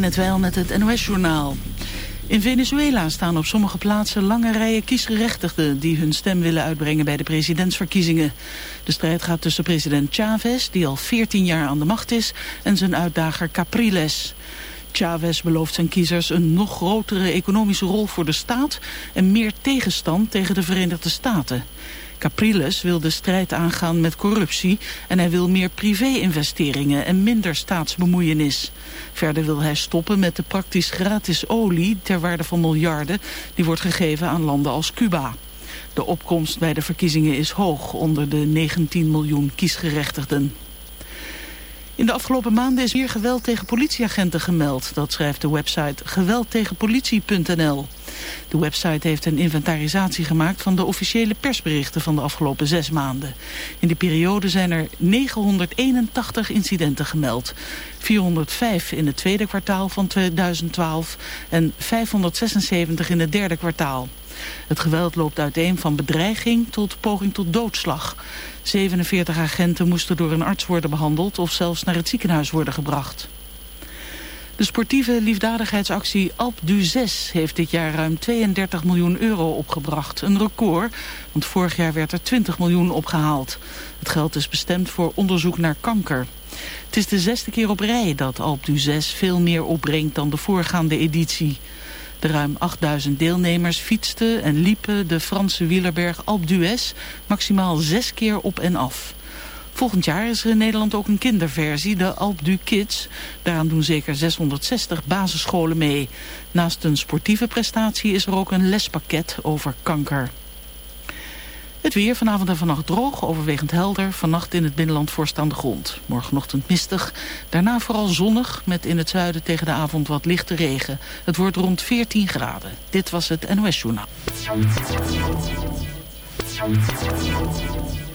net wel met het NOS-journaal. In Venezuela staan op sommige plaatsen lange rijen kiesgerechtigden... die hun stem willen uitbrengen bij de presidentsverkiezingen. De strijd gaat tussen president Chavez, die al 14 jaar aan de macht is... en zijn uitdager Capriles. Chavez belooft zijn kiezers een nog grotere economische rol voor de staat... en meer tegenstand tegen de Verenigde Staten. Capriles wil de strijd aangaan met corruptie en hij wil meer privé-investeringen en minder staatsbemoeienis. Verder wil hij stoppen met de praktisch gratis olie ter waarde van miljarden die wordt gegeven aan landen als Cuba. De opkomst bij de verkiezingen is hoog onder de 19 miljoen kiesgerechtigden. In de afgelopen maanden is meer geweld tegen politieagenten gemeld. Dat schrijft de website geweldtegenpolitie.nl. De website heeft een inventarisatie gemaakt van de officiële persberichten van de afgelopen zes maanden. In die periode zijn er 981 incidenten gemeld. 405 in het tweede kwartaal van 2012 en 576 in het derde kwartaal. Het geweld loopt uiteen van bedreiging tot poging tot doodslag. 47 agenten moesten door een arts worden behandeld of zelfs naar het ziekenhuis worden gebracht. De sportieve liefdadigheidsactie Alp du 6 heeft dit jaar ruim 32 miljoen euro opgebracht. Een record, want vorig jaar werd er 20 miljoen opgehaald. Het geld is bestemd voor onderzoek naar kanker. Het is de zesde keer op rij dat Alp du 6 veel meer opbrengt dan de voorgaande editie. De ruim 8000 deelnemers fietsten en liepen de Franse wielerberg Alpe d'Huez maximaal zes keer op en af. Volgend jaar is er in Nederland ook een kinderversie, de Alp du Kids. Daaraan doen zeker 660 basisscholen mee. Naast een sportieve prestatie is er ook een lespakket over kanker. Het weer vanavond en vannacht droog, overwegend helder. Vannacht in het binnenland voorstaande grond. Morgenochtend mistig. Daarna vooral zonnig, met in het zuiden tegen de avond wat lichte regen. Het wordt rond 14 graden. Dit was het NOS Journaal.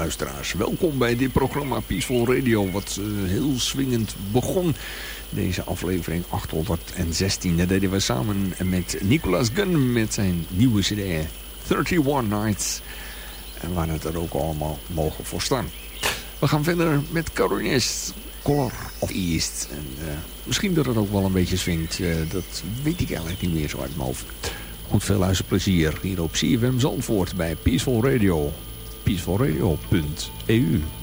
luisteraars. Welkom bij dit programma Peaceful Radio wat uh, heel swingend begon. Deze aflevering 816. Dat deden we samen met Nicolas Gunn met zijn nieuwe cd 31 Nights. En waar het er ook allemaal mogen voor staan. We gaan verder met Carolinist Color of East. En, uh, misschien dat het ook wel een beetje swingt. Uh, dat weet ik eigenlijk niet meer zo uit mijn hoofd. Goed veel luisterplezier hier op CFM Zandvoort bij Peaceful Radio. peacefulradio.eu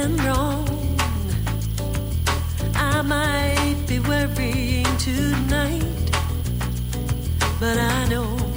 and wrong. I might be worrying tonight, but I know.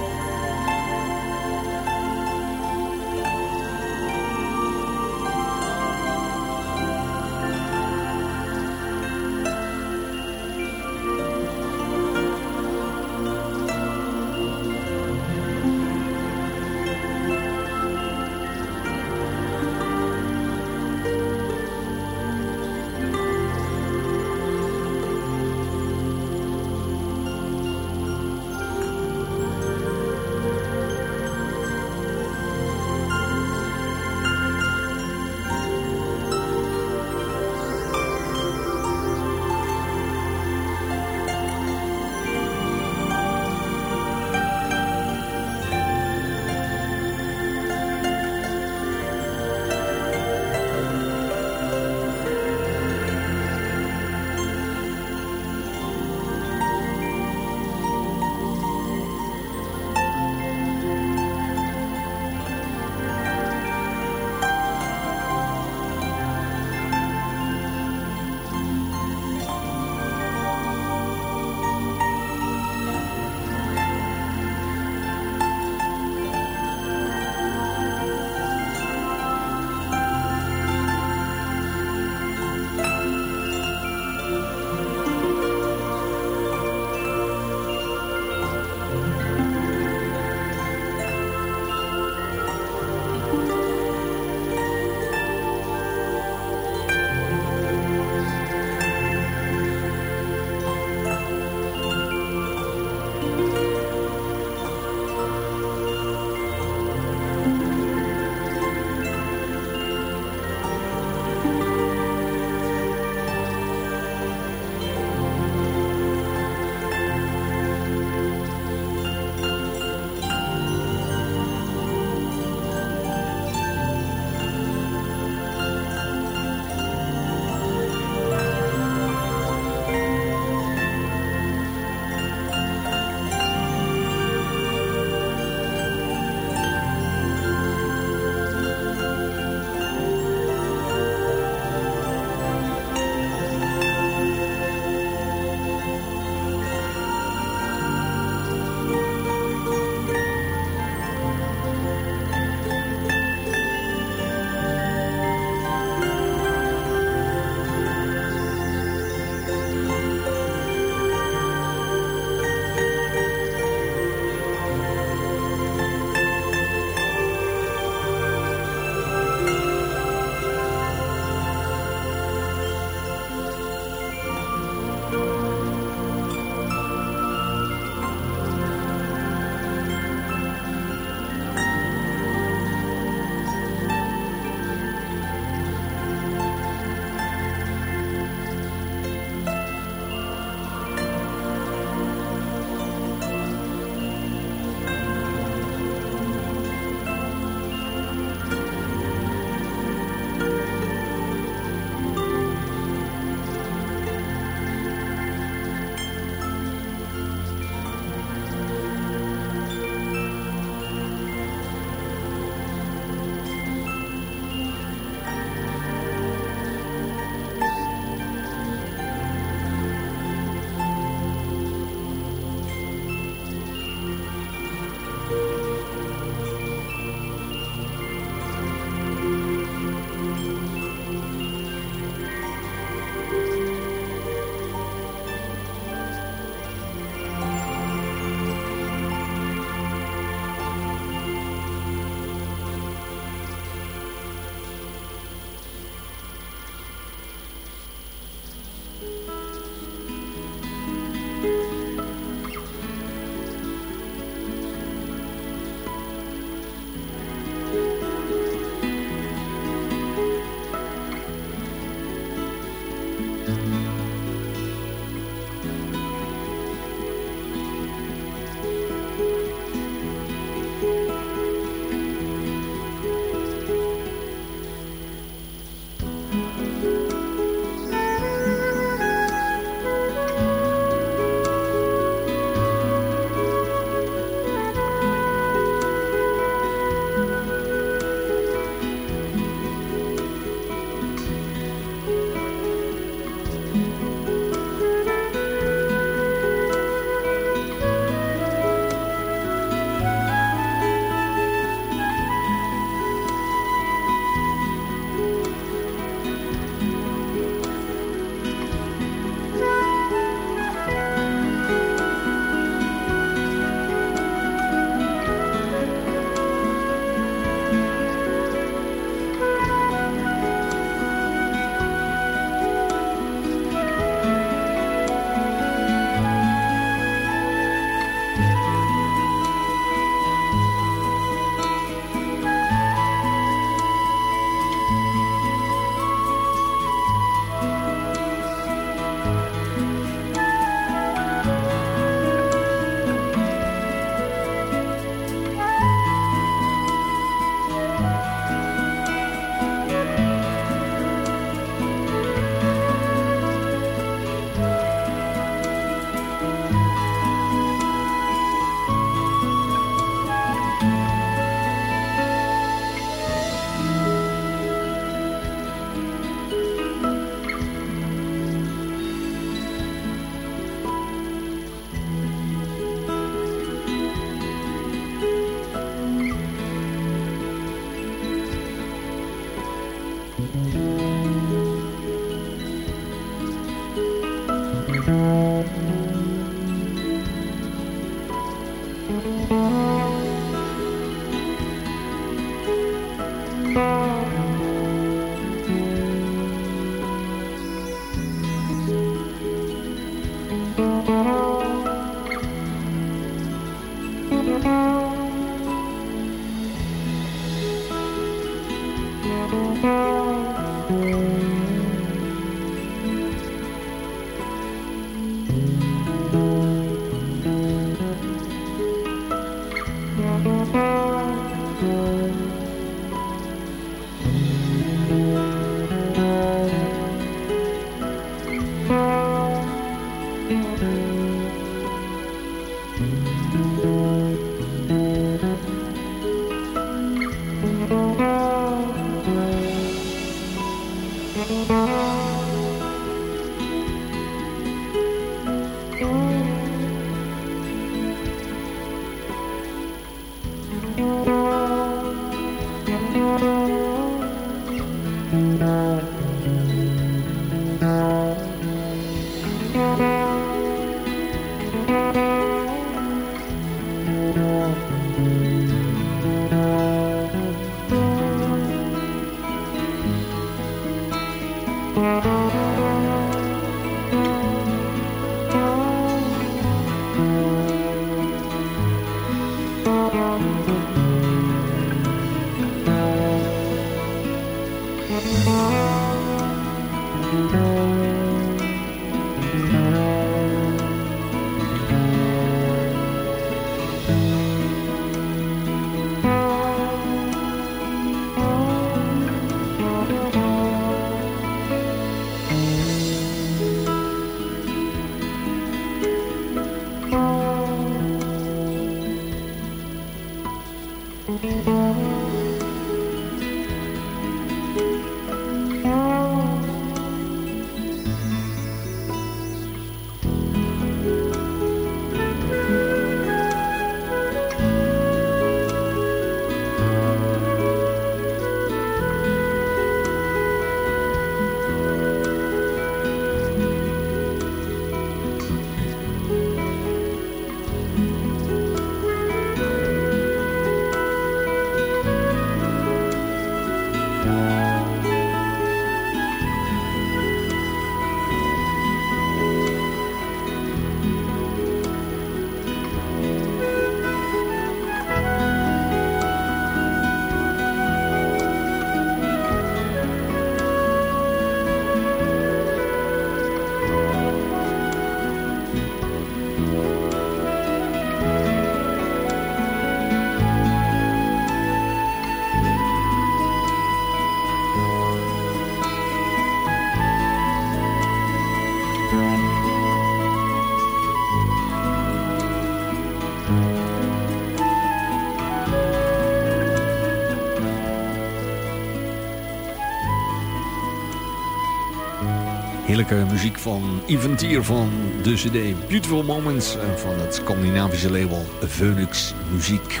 Heerlijke muziek van Eventier van de CD Beautiful Moments van het Scandinavische label Phoenix Muziek.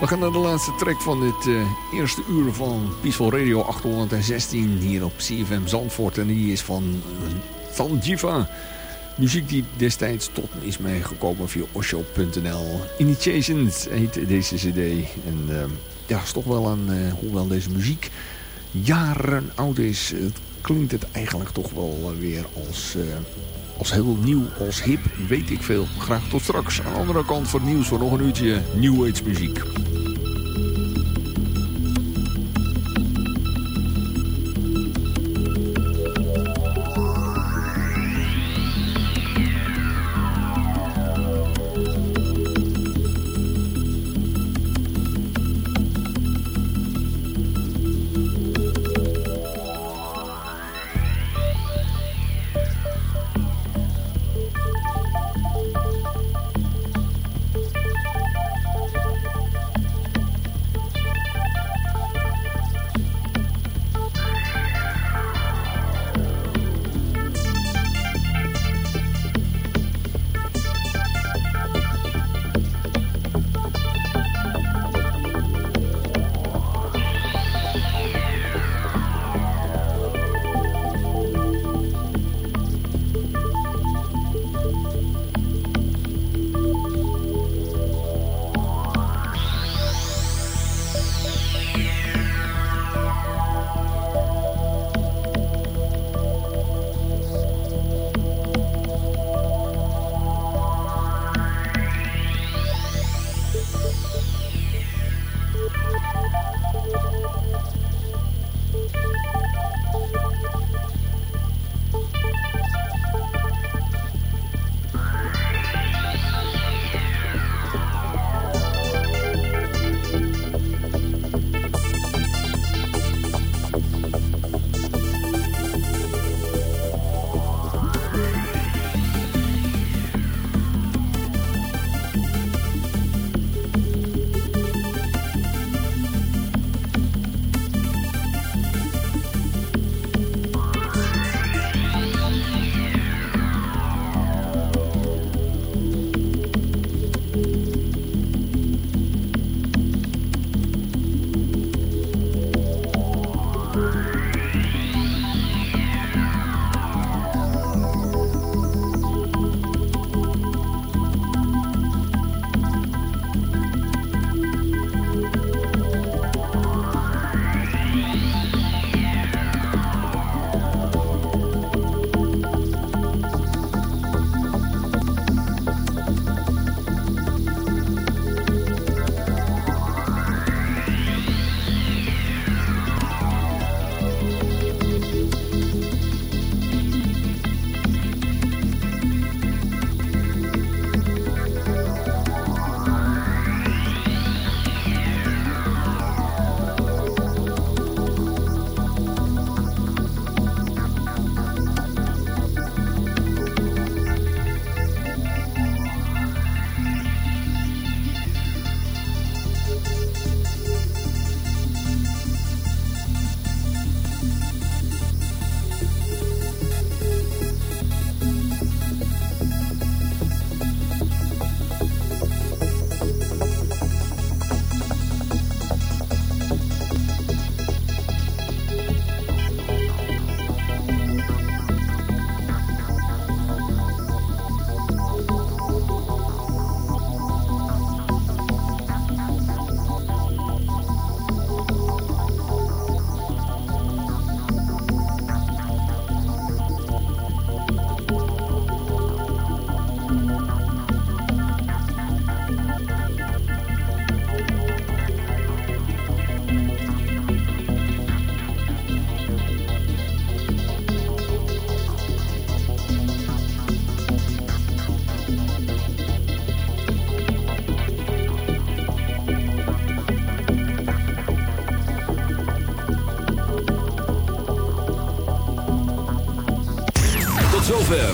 We gaan naar de laatste track van dit uh, eerste uur van Peaceful Radio 816 hier op CFM Zandvoort. En die is van uh, Sanjiva. Muziek die destijds tot is meegekomen via osho.nl. Initiations heet deze cd. En uh, ja, is toch wel een, hoewel deze muziek jaren oud is klinkt het eigenlijk toch wel eh, weer als, uh, als heel nieuw, als hip, weet ik veel. Graag tot straks. Aan de andere kant voor het nieuws voor nog een uurtje New Age muziek.